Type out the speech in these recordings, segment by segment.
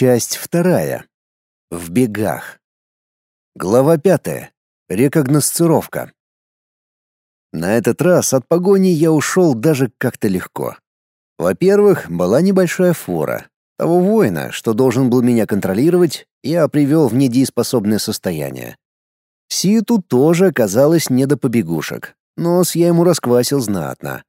Часть вторая. В бегах. Глава пятая. Рекогносцировка. На этот раз от погони я ушел даже как-то легко. Во-первых, была небольшая фора. Того воина, что должен был меня контролировать, я привел в недееспособное состояние. Ситу тоже оказалось не до побегушек. Нос я ему расквасил знатно.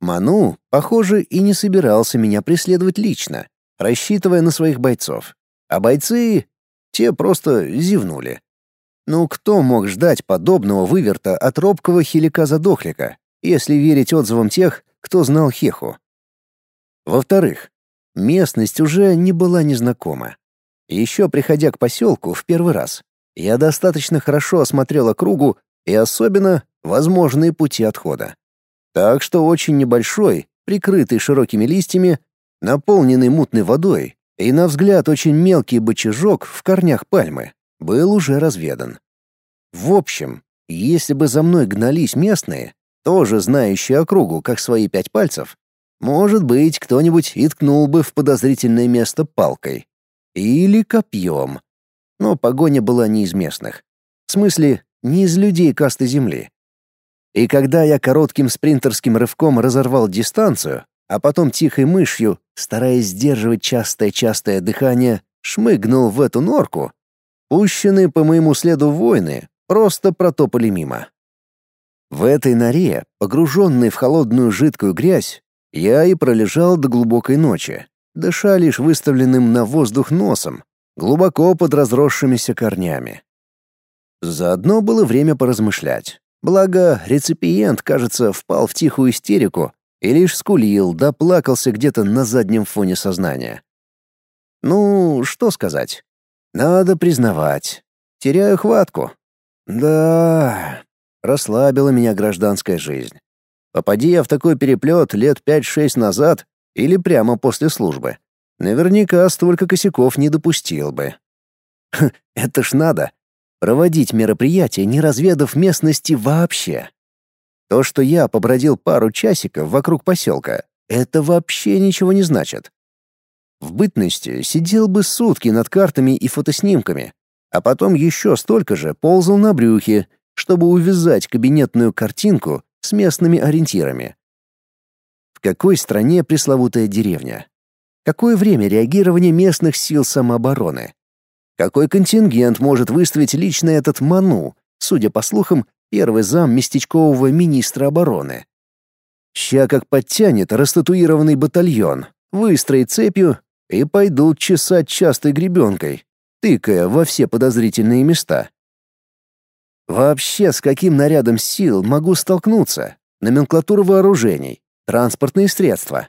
Ману, похоже, и не собирался меня преследовать лично, рассчитывая на своих бойцов. А бойцы... те просто зевнули. Ну кто мог ждать подобного выверта от робкого хилика-задохлика, если верить отзывам тех, кто знал Хеху? Во-вторых, местность уже не была незнакома. Еще приходя к поселку в первый раз, я достаточно хорошо осмотрел округу и особенно возможные пути отхода. Так что очень небольшой, прикрытый широкими листьями, наполненный мутной водой, и на взгляд очень мелкий бочажок в корнях пальмы, был уже разведан. В общем, если бы за мной гнались местные, тоже знающие округу как свои пять пальцев, может быть, кто-нибудь и ткнул бы в подозрительное место палкой. Или копьем. Но погоня была не из местных. В смысле, не из людей касты земли. И когда я коротким спринтерским рывком разорвал дистанцию, а потом тихой мышью, стараясь сдерживать частое-частое дыхание, шмыгнул в эту норку, пущенные по моему следу воины просто протопали мимо. В этой норе, погруженной в холодную жидкую грязь, я и пролежал до глубокой ночи, дыша лишь выставленным на воздух носом, глубоко под разросшимися корнями. Заодно было время поразмышлять. Благо, реципиент, кажется, впал в тихую истерику и лишь скулил да плакался где-то на заднем фоне сознания. Ну, что сказать? Надо признавать. Теряю хватку. Да, расслабила меня гражданская жизнь. Попади я в такой переплет лет пять-шесть назад или прямо после службы, наверняка столько косяков не допустил бы. Это ж надо проводить мероприятие, не разведав местности вообще. То, что я побродил пару часиков вокруг поселка, это вообще ничего не значит. В бытности сидел бы сутки над картами и фотоснимками, а потом еще столько же ползал на брюхе, чтобы увязать кабинетную картинку с местными ориентирами. В какой стране пресловутая деревня? Какое время реагирования местных сил самообороны? Какой контингент может выставить лично этот Ману, судя по слухам, первый зам местечкового министра обороны? Ща как подтянет растатуированный батальон, выстроит цепью и пойдут чесать частой гребенкой, тыкая во все подозрительные места. Вообще, с каким нарядом сил могу столкнуться? Номенклатура вооружений, транспортные средства.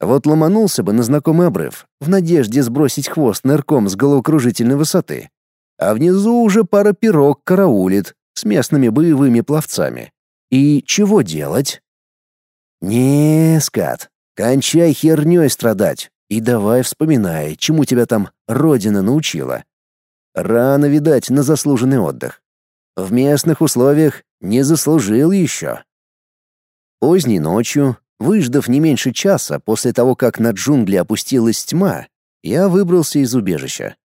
Вот ломанулся бы на знакомый обрыв, в надежде сбросить хвост нырком с головокружительной высоты. А внизу уже пара пирог караулит с местными боевыми пловцами. И чего делать? Не, скат, кончай хернёй страдать и давай вспоминай, чему тебя там родина научила. Рано, видать, на заслуженный отдых. В местных условиях не заслужил еще. Поздней ночью Выждав не меньше часа после того, как на джунгли опустилась тьма, я выбрался из убежища.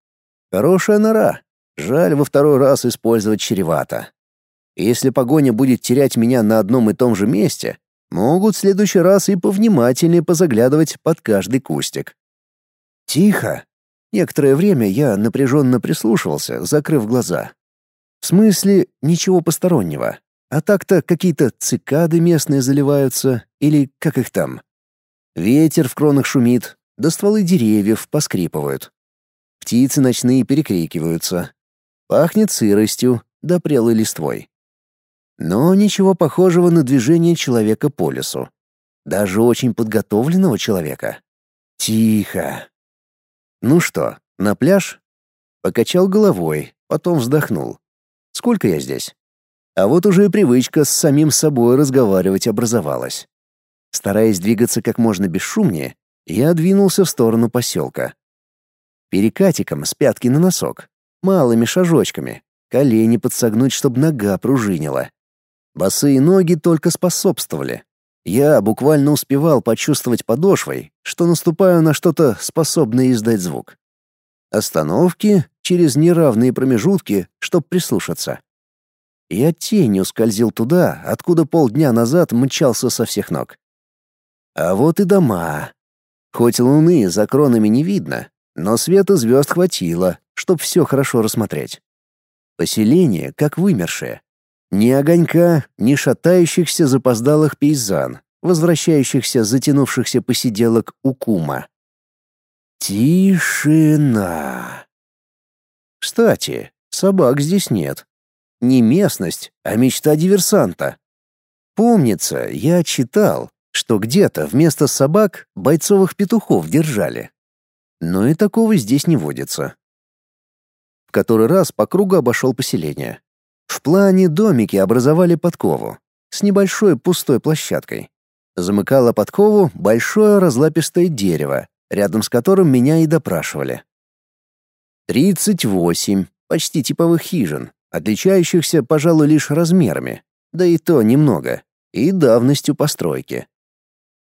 Хорошая нора. Жаль во второй раз использовать чревато. Если погоня будет терять меня на одном и том же месте, могут в следующий раз и повнимательнее позаглядывать под каждый кустик. Тихо. Некоторое время я напряженно прислушивался, закрыв глаза. В смысле, ничего постороннего. А так-то какие-то цикады местные заливаются, или как их там. Ветер в кронах шумит, да стволы деревьев поскрипывают. Птицы ночные перекрикиваются. Пахнет сыростью, да прелой листвой. Но ничего похожего на движение человека по лесу. Даже очень подготовленного человека. Тихо. Ну что, на пляж? Покачал головой, потом вздохнул. Сколько я здесь? А вот уже и привычка с самим собой разговаривать образовалась. Стараясь двигаться как можно бесшумнее, я двинулся в сторону поселка. Перекатиком с пятки на носок, малыми шажочками, колени подсогнуть, чтобы нога пружинила. Босые ноги только способствовали. Я буквально успевал почувствовать подошвой, что наступаю на что-то, способное издать звук. Остановки через неравные промежутки, чтоб прислушаться. Я тенью скользил туда, откуда полдня назад мчался со всех ног. А вот и дома. Хоть луны за кронами не видно, но света звезд хватило, чтоб все хорошо рассмотреть. Поселение как вымершее. Ни огонька, ни шатающихся запоздалых пейзан, возвращающихся затянувшихся посиделок у кума. Тишина. Кстати, собак здесь нет. Не местность, а мечта диверсанта. Помнится, я читал, что где-то вместо собак бойцовых петухов держали. Но и такого здесь не водится. В который раз по кругу обошел поселение. В плане домики образовали подкову с небольшой пустой площадкой. Замыкало подкову большое разлапистое дерево, рядом с которым меня и допрашивали. Тридцать восемь, почти типовых хижин, отличающихся, пожалуй, лишь размерами, да и то немного, и давностью постройки.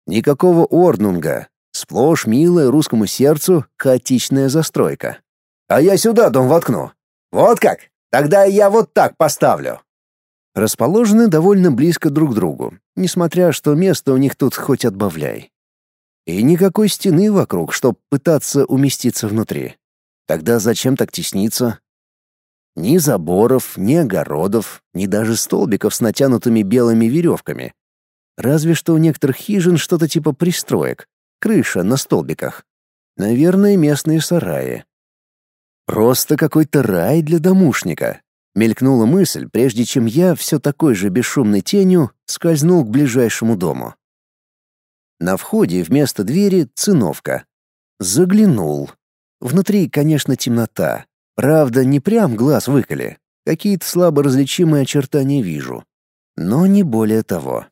Никакого орнунга, сплошь милая русскому сердцу хаотичная застройка. «А я сюда дом воткну. Вот как? Тогда я вот так поставлю». Расположены довольно близко друг к другу, несмотря что место у них тут хоть отбавляй. И никакой стены вокруг, чтоб пытаться уместиться внутри. Тогда зачем так тесниться? Ни заборов, ни огородов, ни даже столбиков с натянутыми белыми веревками, Разве что у некоторых хижин что-то типа пристроек, крыша на столбиках. Наверное, местные сараи. Просто какой-то рай для домушника. Мелькнула мысль, прежде чем я все такой же бесшумной тенью скользнул к ближайшему дому. На входе вместо двери циновка. Заглянул. Внутри, конечно, темнота. Правда, не прям глаз выколи. Какие-то слабо различимые очертания вижу. Но не более того.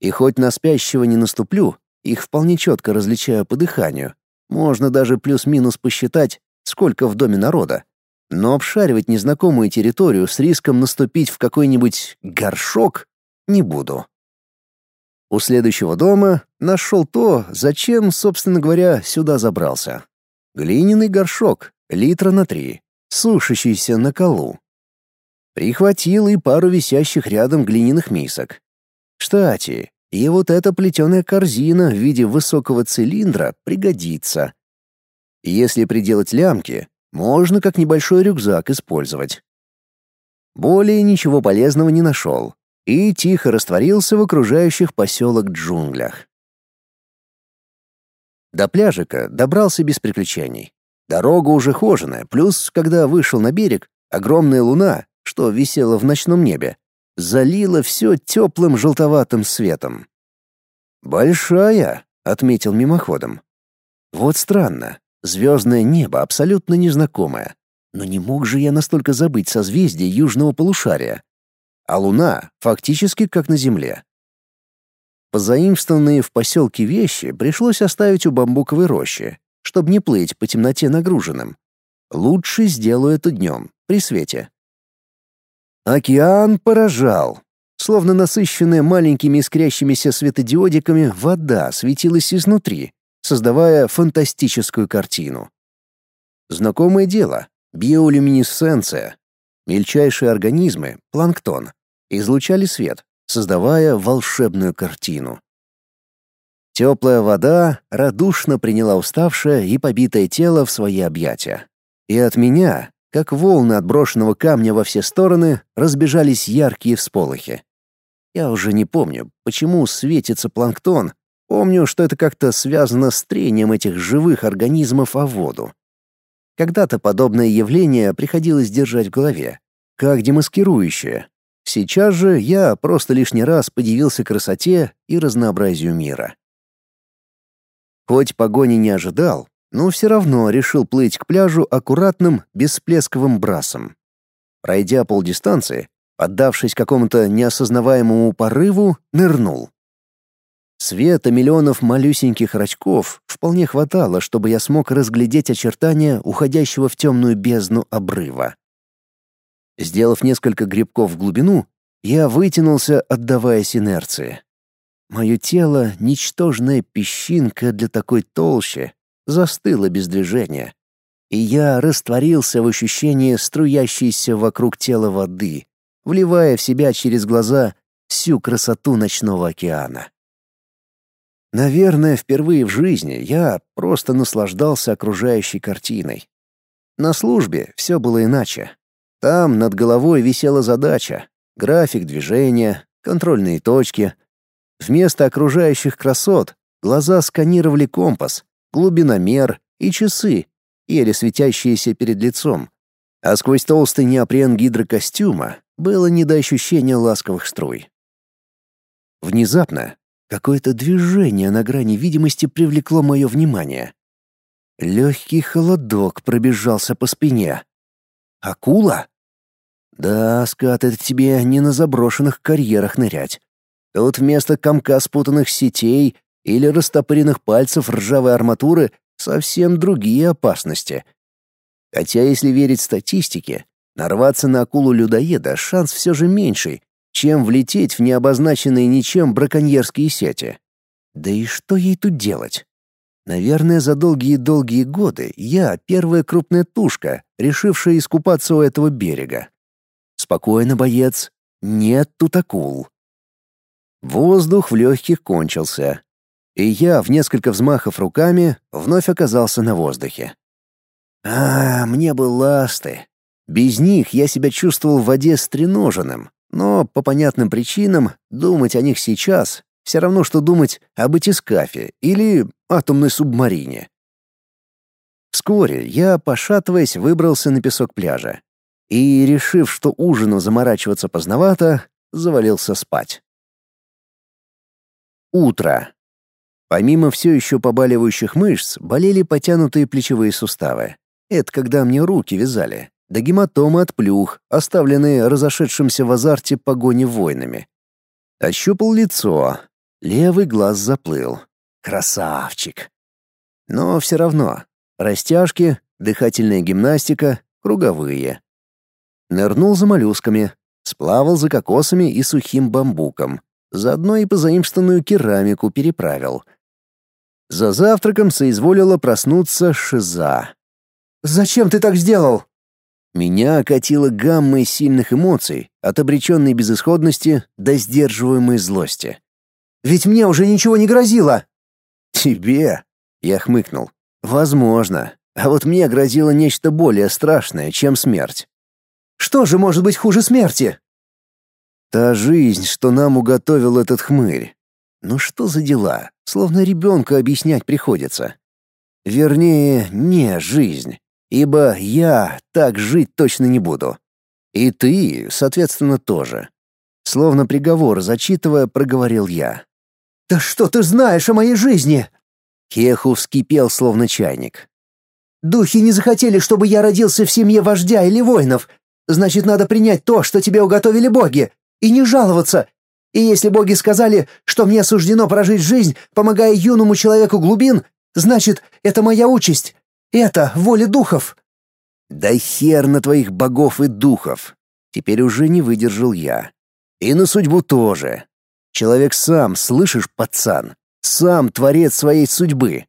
И хоть на спящего не наступлю, их вполне четко различаю по дыханию. Можно даже плюс-минус посчитать, сколько в доме народа. Но обшаривать незнакомую территорию с риском наступить в какой-нибудь горшок не буду. У следующего дома нашел то, зачем, собственно говоря, сюда забрался. Глиняный горшок, литра на три, сушащийся на колу. Прихватил и пару висящих рядом глиняных мисок. Кстати, и вот эта плетеная корзина в виде высокого цилиндра пригодится. Если приделать лямки, можно как небольшой рюкзак использовать. Более ничего полезного не нашел и тихо растворился в окружающих поселок джунглях. До пляжика добрался без приключений. Дорога уже хоженая, плюс, когда вышел на берег, огромная луна, что висела в ночном небе, залило все теплым желтоватым светом. «Большая», — отметил мимоходом. «Вот странно, звездное небо абсолютно незнакомое, но не мог же я настолько забыть созвездие южного полушария. А Луна фактически как на Земле. Позаимствованные в поселке вещи пришлось оставить у бамбуковой рощи, чтобы не плыть по темноте нагруженным. Лучше сделаю это днем, при свете. Океан поражал. Словно насыщенная маленькими искрящимися светодиодиками вода светилась изнутри, создавая фантастическую картину. Знакомое дело — биолюминесценция. Мельчайшие организмы, планктон, излучали свет, создавая волшебную картину. Теплая вода радушно приняла уставшее и побитое тело в свои объятия. И от меня, как волны отброшенного камня во все стороны, разбежались яркие всполохи. Я уже не помню, почему светится планктон. Помню, что это как-то связано с трением этих живых организмов о воду. Когда-то подобное явление приходилось держать в голове, как демаскирующее. Сейчас же я просто лишний раз подивился красоте и разнообразию мира. Хоть погони не ожидал, но все равно решил плыть к пляжу аккуратным, бесплесковым брасом. Пройдя полдистанции, поддавшись какому-то неосознаваемому порыву, нырнул. Света миллионов малюсеньких рачков вполне хватало, чтобы я смог разглядеть очертания уходящего в темную бездну обрыва. Сделав несколько грибков в глубину, я вытянулся, отдаваясь инерции. Мое тело — ничтожная песчинка для такой толщи, застыло без движения. и я растворился в ощущении струящейся вокруг тела воды, вливая в себя через глаза всю красоту ночного океана. Наверное, впервые в жизни я просто наслаждался окружающей картиной. На службе все было иначе. Там над головой висела задача, график движения, контрольные точки. Вместо окружающих красот глаза сканировали компас, глубиномер и часы, еле светящиеся перед лицом. А сквозь толстый неопрен гидрокостюма было не до ощущения ласковых струй. Внезапно какое-то движение на грани видимости привлекло мое внимание. Легкий холодок пробежался по спине. «Акула?» «Да, скат, это тебе не на заброшенных карьерах нырять. Тут вместо комка спутанных сетей или растопыренных пальцев ржавой арматуры совсем другие опасности. Хотя, если верить статистике, нарваться на акулу-людоеда шанс все же меньший, чем влететь в необозначенные ничем браконьерские сети. Да и что ей тут делать? Наверное, за долгие-долгие годы я первая крупная тушка, решившая искупаться у этого берега. Спокойно, боец, нет тут акул. Воздух в легких кончился, и я в несколько взмахов руками вновь оказался на воздухе. А, мне бы ласты. Без них я себя чувствовал в воде стреноженным, но по понятным причинам думать о них сейчас все равно, что думать об этискафе или атомной субмарине. Вскоре я, пошатываясь, выбрался на песок пляжа и, решив, что ужину заморачиваться поздновато, завалился спать. Утро. Помимо все еще побаливающих мышц, болели потянутые плечевые суставы. Это когда мне руки вязали, да гематомы от плюх, оставленные разошедшимся в азарте погони воинами. Ощупал лицо. Левый глаз заплыл. Красавчик. Но все равно. Растяжки, дыхательная гимнастика, круговые. Нырнул за моллюсками, сплавал за кокосами и сухим бамбуком. Заодно и позаимствованную керамику переправил — за завтраком соизволила проснуться Шиза. «Зачем ты так сделал?» Меня окатило гаммой сильных эмоций, от обреченной безысходности до сдерживаемой злости. «Ведь мне уже ничего не грозило!» «Тебе?» — я хмыкнул. «Возможно. А вот мне грозило нечто более страшное, чем смерть». «Что же может быть хуже смерти?» «Та жизнь, что нам уготовил этот хмырь. Ну что за дела? Словно ребенку объяснять приходится. Вернее, не жизнь, ибо я так жить точно не буду. И ты, соответственно, тоже. Словно приговор зачитывая, проговорил я. «Да что ты знаешь о моей жизни?» Хеху вскипел, словно чайник. «Духи не захотели, чтобы я родился в семье вождя или воинов. Значит, надо принять то, что тебе уготовили боги, и не жаловаться, и если боги сказали, что мне суждено прожить жизнь, помогая юному человеку глубин, значит, это моя участь. Это воля духов». «Да хер на твоих богов и духов!» Теперь уже не выдержал я. «И на судьбу тоже. Человек сам, слышишь, пацан? Сам творец своей судьбы».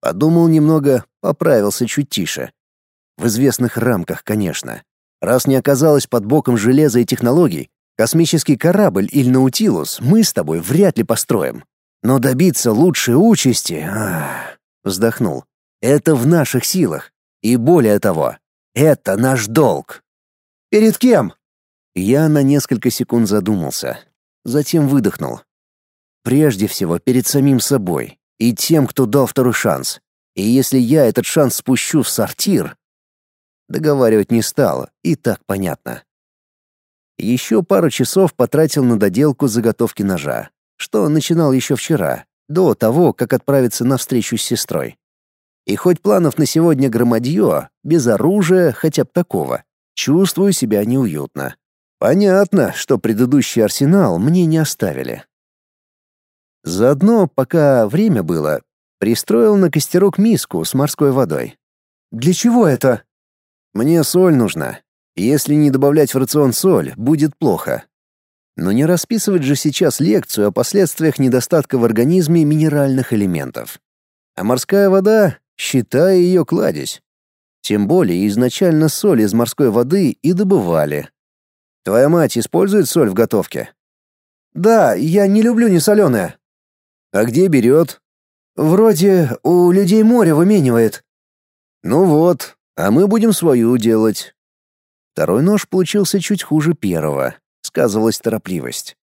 Подумал немного, поправился чуть тише. В известных рамках, конечно. Раз не оказалось под боком железа и технологий, Космический корабль или Наутилус мы с тобой вряд ли построим. Но добиться лучшей участи... Ах, вздохнул. Это в наших силах. И более того, это наш долг. Перед кем? Я на несколько секунд задумался. Затем выдохнул. Прежде всего, перед самим собой и тем, кто дал второй шанс. И если я этот шанс спущу в сортир... Договаривать не стало, и так понятно. Еще пару часов потратил на доделку заготовки ножа, что начинал еще вчера, до того, как отправиться на встречу с сестрой. И хоть планов на сегодня громадье, без оружия хотя бы такого, чувствую себя неуютно. Понятно, что предыдущий арсенал мне не оставили. Заодно, пока время было, пристроил на костерок миску с морской водой. «Для чего это?» «Мне соль нужна. Если не добавлять в рацион соль, будет плохо. Но не расписывать же сейчас лекцию о последствиях недостатка в организме минеральных элементов. А морская вода, считай ее кладезь. Тем более изначально соль из морской воды и добывали. Твоя мать использует соль в готовке? Да, я не люблю несоленое. А где берет? Вроде у людей море выменивает. Ну вот, а мы будем свою делать. Второй нож получился чуть хуже первого. Сказывалась торопливость.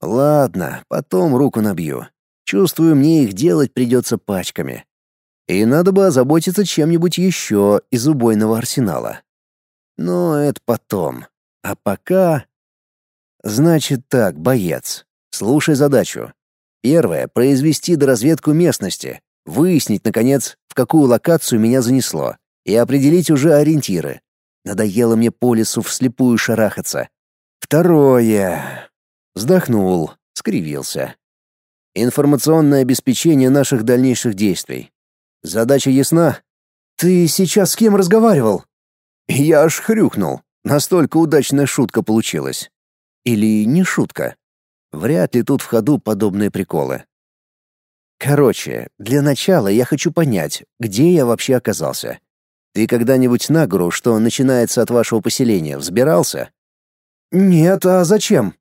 Ладно, потом руку набью. Чувствую, мне их делать придется пачками. И надо бы озаботиться чем-нибудь еще из убойного арсенала. Но это потом. А пока... Значит так, боец. Слушай задачу. Первое — произвести доразведку местности, выяснить, наконец, в какую локацию меня занесло, и определить уже ориентиры. Надоело мне по лесу вслепую шарахаться. Второе. Вздохнул, скривился. Информационное обеспечение наших дальнейших действий. Задача ясна? Ты сейчас с кем разговаривал? Я аж хрюкнул. Настолько удачная шутка получилась. Или не шутка. Вряд ли тут в ходу подобные приколы. Короче, для начала я хочу понять, где я вообще оказался. Ты когда-нибудь на гору, что начинается от вашего поселения, взбирался? Нет, а зачем?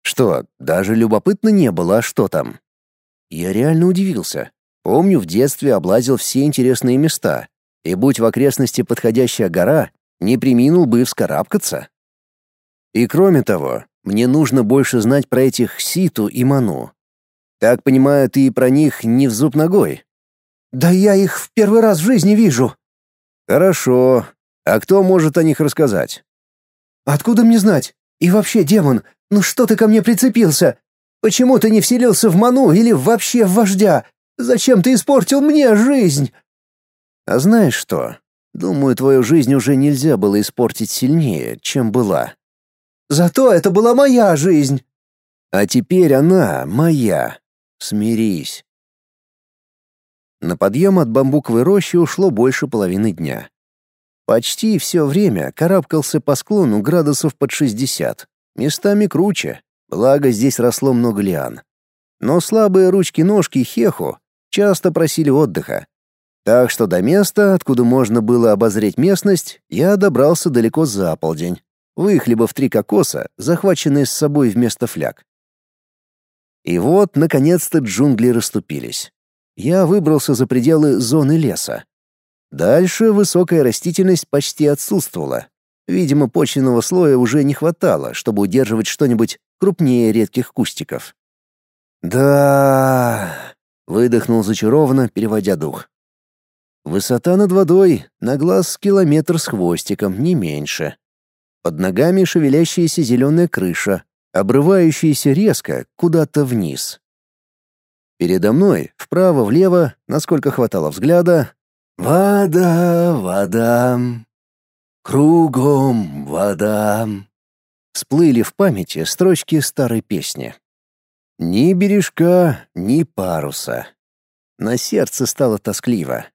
Что, даже любопытно не было, а что там? Я реально удивился. Помню, в детстве облазил все интересные места, и будь в окрестности подходящая гора, не приминул бы вскарабкаться. И кроме того, мне нужно больше знать про этих Ситу и Ману. Так понимаю, ты и про них не в зуб ногой. Да я их в первый раз в жизни вижу. Хорошо. А кто может о них рассказать? Откуда мне знать? И вообще, демон, ну что ты ко мне прицепился? Почему ты не вселился в Ману или вообще в вождя? Зачем ты испортил мне жизнь? А знаешь что? Думаю, твою жизнь уже нельзя было испортить сильнее, чем была. Зато это была моя жизнь. А теперь она моя. Смирись. На подъем от бамбуковой рощи ушло больше половины дня. Почти все время карабкался по склону градусов под 60, местами круче, благо здесь росло много лиан. Но слабые ручки-ножки Хеху часто просили отдыха. Так что до места, откуда можно было обозреть местность, я добрался далеко за полдень выхлебав три кокоса, захваченные с собой вместо фляг. И вот, наконец-то, джунгли расступились. Я выбрался за пределы зоны леса. Дальше высокая растительность почти отсутствовала. Видимо, почвенного слоя уже не хватало, чтобы удерживать что-нибудь крупнее редких кустиков. «Да...» — выдохнул зачарованно, переводя дух. Высота над водой на глаз километр с хвостиком, не меньше. Под ногами шевелящаяся зеленая крыша, обрывающаяся резко куда-то вниз. Передо мной, вправо-влево, насколько хватало взгляда, «Вода, вода, кругом вода». Всплыли в памяти строчки старой песни. Ни бережка, ни паруса. На сердце стало тоскливо.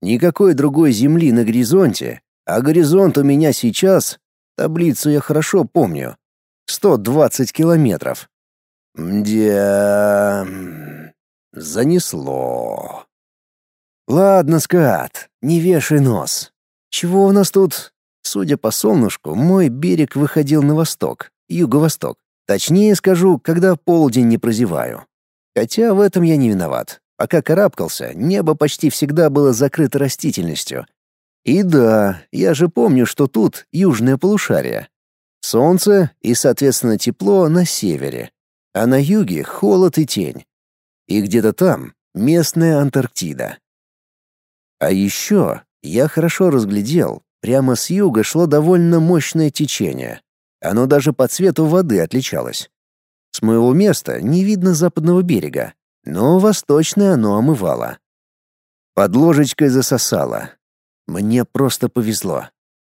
Никакой другой земли на горизонте, а горизонт у меня сейчас Таблицу я хорошо помню. 120 километров. Где... Занесло. Ладно, скат, не вешай нос. Чего у нас тут? Судя по солнышку, мой берег выходил на восток, юго-восток. Точнее скажу, когда полдень не прозеваю. Хотя в этом я не виноват. Пока карабкался, небо почти всегда было закрыто растительностью, и да, я же помню, что тут южное полушарие. Солнце и, соответственно, тепло на севере, а на юге холод и тень. И где-то там местная Антарктида. А еще я хорошо разглядел, прямо с юга шло довольно мощное течение. Оно даже по цвету воды отличалось. С моего места не видно западного берега, но восточное оно омывало. Под ложечкой засосало, мне просто повезло.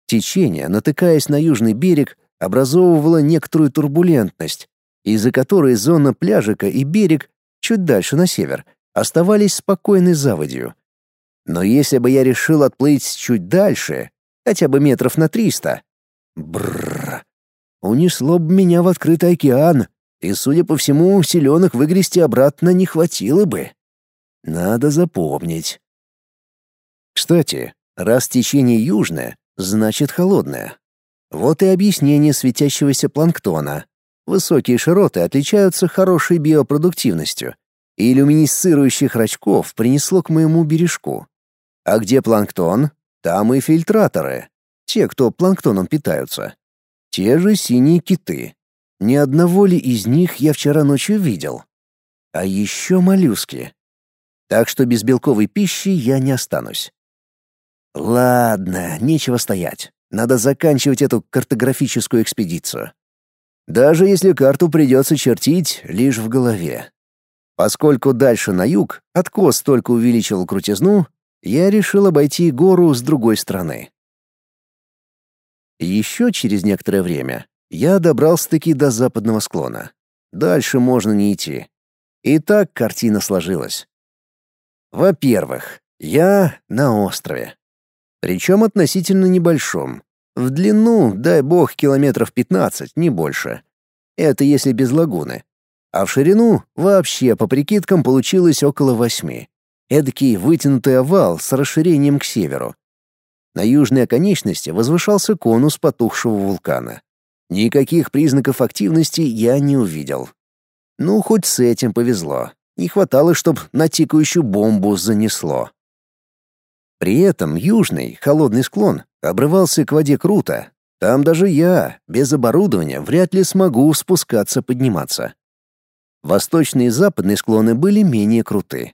Течение, натыкаясь на южный берег, образовывало некоторую турбулентность, из-за которой зона пляжика и берег, чуть дальше на север, оставались спокойной заводью. Но если бы я решил отплыть чуть дальше, хотя бы метров на триста, бррр, унесло бы меня в открытый океан, и, судя по всему, селенок выгрести обратно не хватило бы. Надо запомнить. Кстати, Раз течение южное, значит холодное. Вот и объяснение светящегося планктона. Высокие широты отличаются хорошей биопродуктивностью, и люминесцирующих рачков принесло к моему бережку. А где планктон, там и фильтраторы, те, кто планктоном питаются. Те же синие киты. Ни одного ли из них я вчера ночью видел? А еще моллюски. Так что без белковой пищи я не останусь. Ладно, нечего стоять. Надо заканчивать эту картографическую экспедицию. Даже если карту придется чертить лишь в голове. Поскольку дальше на юг откос только увеличил крутизну, я решил обойти гору с другой стороны. Еще через некоторое время я добрался-таки до западного склона. Дальше можно не идти. И так картина сложилась. Во-первых, я на острове. Причем относительно небольшом. В длину, дай бог, километров 15, не больше. Это если без лагуны. А в ширину вообще, по прикидкам, получилось около восьми. Эдакий вытянутый овал с расширением к северу. На южной оконечности возвышался конус потухшего вулкана. Никаких признаков активности я не увидел. Ну, хоть с этим повезло. Не хватало, чтоб на тикающую бомбу занесло. При этом южный, холодный склон обрывался к воде круто. Там даже я, без оборудования, вряд ли смогу спускаться-подниматься. Восточные и западные склоны были менее круты.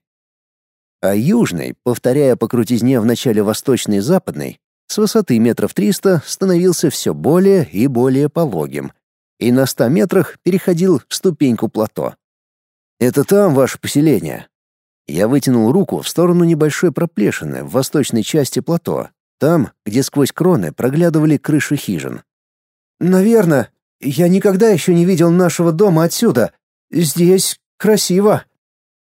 А южный, повторяя по крутизне в начале восточной и западной, с высоты метров триста становился все более и более пологим, и на ста метрах переходил в ступеньку плато. «Это там ваше поселение?» Я вытянул руку в сторону небольшой проплешины в восточной части плато, там, где сквозь кроны проглядывали крыши хижин. «Наверное. Я никогда еще не видел нашего дома отсюда. Здесь красиво».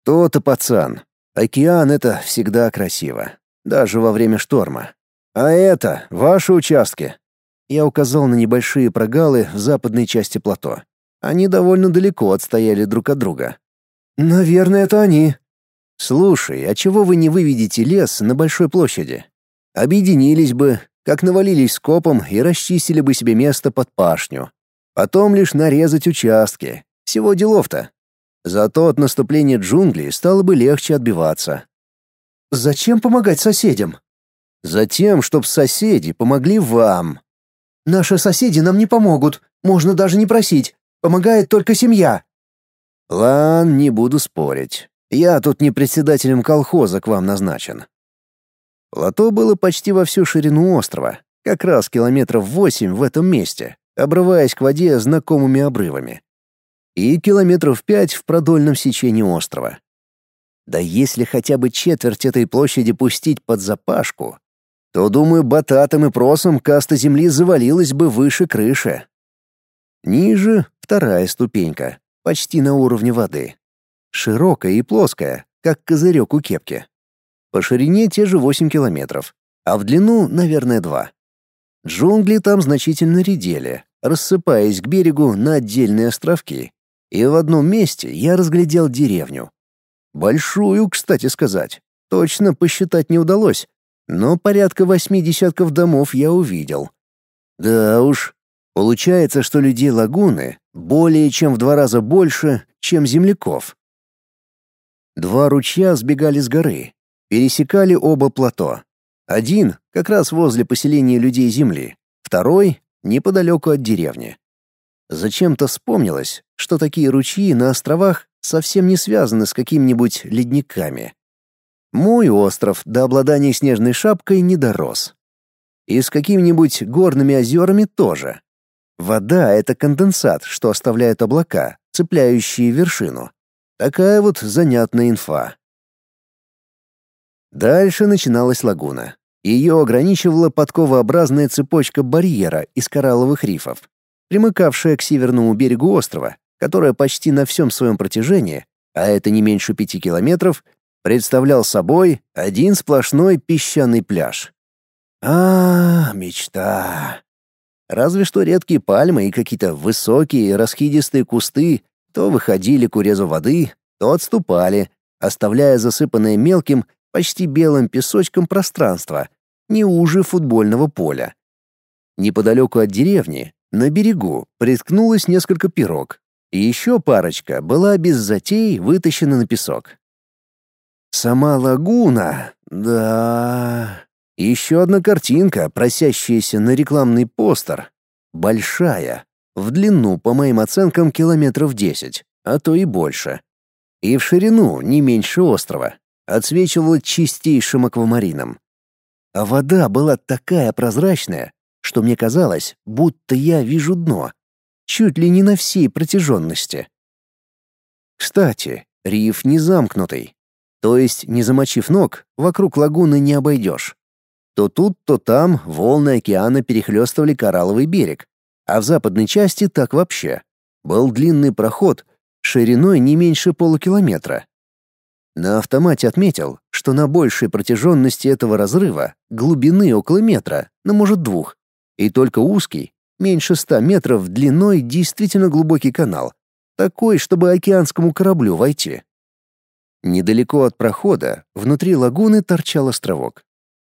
«То-то, пацан. Океан — это всегда красиво. Даже во время шторма. А это ваши участки». Я указал на небольшие прогалы в западной части плато. Они довольно далеко отстояли друг от друга. «Наверное, это они», «Слушай, а чего вы не выведете лес на большой площади? Объединились бы, как навалились скопом и расчистили бы себе место под пашню. Потом лишь нарезать участки. Всего делов-то. Зато от наступления джунглей стало бы легче отбиваться». «Зачем помогать соседям?» «Затем, чтоб соседи помогли вам». «Наши соседи нам не помогут, можно даже не просить. Помогает только семья». «Ладно, не буду спорить. Я тут не председателем колхоза к вам назначен. Плато было почти во всю ширину острова, как раз километров восемь в этом месте, обрываясь к воде знакомыми обрывами. И километров пять в продольном сечении острова. Да если хотя бы четверть этой площади пустить под запашку, то, думаю, бататом и просом каста земли завалилась бы выше крыши. Ниже — вторая ступенька, почти на уровне воды широкая и плоская, как козырек у кепки. По ширине те же 8 километров, а в длину, наверное, 2. Джунгли там значительно редели, рассыпаясь к берегу на отдельные островки. И в одном месте я разглядел деревню. Большую, кстати сказать. Точно посчитать не удалось, но порядка восьми десятков домов я увидел. Да уж, получается, что людей лагуны более чем в два раза больше, чем земляков. Два ручья сбегали с горы, пересекали оба плато. Один как раз возле поселения людей Земли, второй неподалеку от деревни. Зачем-то вспомнилось, что такие ручьи на островах совсем не связаны с какими-нибудь ледниками. Мой остров до обладания снежной шапкой не дорос. И с какими-нибудь горными озерами тоже. Вода — это конденсат, что оставляют облака, цепляющие вершину. Такая вот занятная инфа. Дальше начиналась лагуна. Ее ограничивала подковообразная цепочка барьера из коралловых рифов, примыкавшая к северному берегу острова, которая почти на всем своем протяжении, а это не меньше пяти километров, представлял собой один сплошной песчаный пляж. А, мечта. Разве что редкие пальмы и какие-то высокие раскидистые кусты то выходили к урезу воды, то отступали, оставляя засыпанное мелким, почти белым песочком пространство, не уже футбольного поля. Неподалеку от деревни, на берегу, приткнулось несколько пирог, и еще парочка была без затей вытащена на песок. Сама лагуна, да... Еще одна картинка, просящаяся на рекламный постер. Большая, в длину, по моим оценкам, километров десять, а то и больше. И в ширину не меньше острова. Отсвечивала чистейшим аквамарином. А вода была такая прозрачная, что мне казалось, будто я вижу дно, чуть ли не на всей протяженности. Кстати, риф не замкнутый, то есть, не замочив ног, вокруг лагуны не обойдешь. То тут, то там волны океана перехлестывали коралловый берег, а в западной части так вообще. Был длинный проход, шириной не меньше полукилометра. На автомате отметил, что на большей протяженности этого разрыва глубины около метра, но может двух, и только узкий, меньше ста метров длиной действительно глубокий канал, такой, чтобы океанскому кораблю войти. Недалеко от прохода, внутри лагуны торчал островок.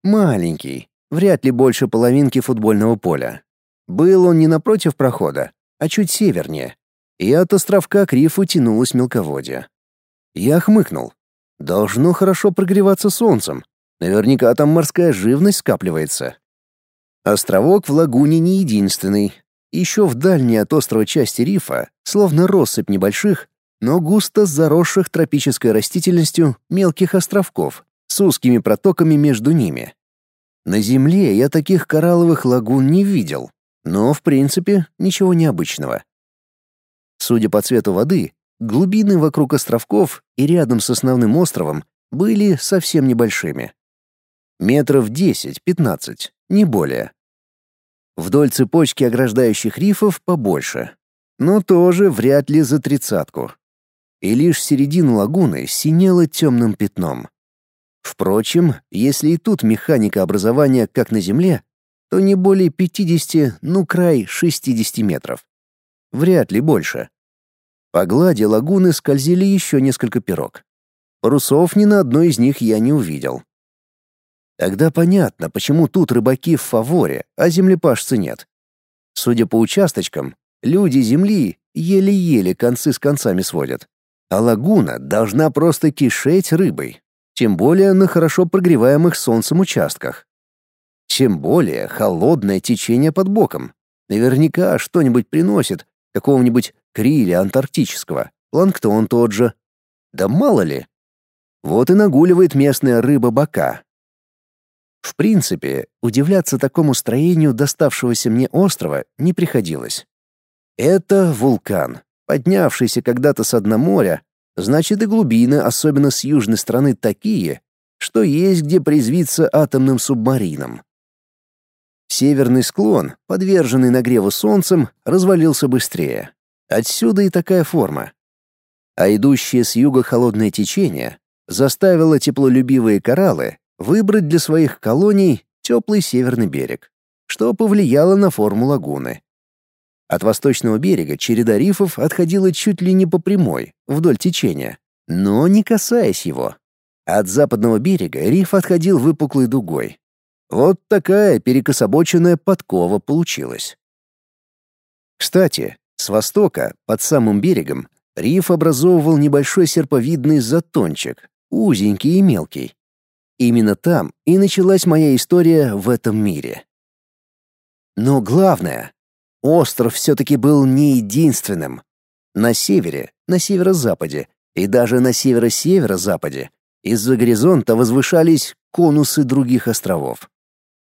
Маленький, вряд ли больше половинки футбольного поля. Был он не напротив прохода, а чуть севернее, и от островка к рифу тянулось мелководье. Я хмыкнул. Должно хорошо прогреваться солнцем. Наверняка там морская живность скапливается. Островок в лагуне не единственный. Еще в дальней от острова части рифа, словно россыпь небольших, но густо заросших тропической растительностью мелких островков с узкими протоками между ними. На Земле я таких коралловых лагун не видел, но, в принципе, ничего необычного. Судя по цвету воды, глубины вокруг островков и рядом с основным островом были совсем небольшими. Метров 10-15, не более. Вдоль цепочки ограждающих рифов побольше, но тоже вряд ли за тридцатку и лишь середина лагуны синела темным пятном. Впрочем, если и тут механика образования как на Земле, то не более 50, ну край 60 метров. Вряд ли больше. По глади лагуны скользили еще несколько пирог. Парусов ни на одной из них я не увидел. Тогда понятно, почему тут рыбаки в фаворе, а землепашцы нет. Судя по участочкам, люди земли еле-еле концы с концами сводят а лагуна должна просто кишеть рыбой, тем более на хорошо прогреваемых солнцем участках. Тем более холодное течение под боком. Наверняка что-нибудь приносит, какого-нибудь криля антарктического, планктон тот же. Да мало ли. Вот и нагуливает местная рыба-бока. В принципе, удивляться такому строению доставшегося мне острова не приходилось. Это вулкан, поднявшийся когда-то с дна моря, значит и глубины, особенно с южной стороны, такие, что есть где призвиться атомным субмарином. Северный склон, подверженный нагреву солнцем, развалился быстрее. Отсюда и такая форма. А идущее с юга холодное течение заставило теплолюбивые кораллы выбрать для своих колоний теплый северный берег, что повлияло на форму лагуны. От восточного берега череда рифов отходила чуть ли не по прямой, вдоль течения, но не касаясь его. От западного берега риф отходил выпуклой дугой. Вот такая перекособоченная подкова получилась. Кстати, с востока, под самым берегом, риф образовывал небольшой серповидный затончик, узенький и мелкий. Именно там и началась моя история в этом мире. Но главное, Остров все-таки был не единственным. На севере, на северо-западе и даже на северо-северо-западе из-за горизонта возвышались конусы других островов.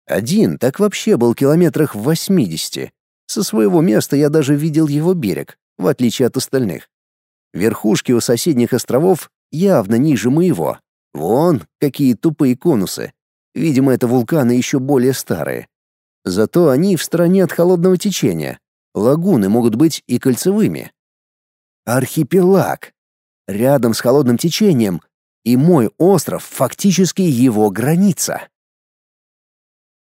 Один так вообще был километрах в 80. Со своего места я даже видел его берег, в отличие от остальных. Верхушки у соседних островов явно ниже моего. Вон, какие тупые конусы. Видимо, это вулканы еще более старые. Зато они в стороне от холодного течения. Лагуны могут быть и кольцевыми. Архипелаг. Рядом с холодным течением. И мой остров фактически его граница.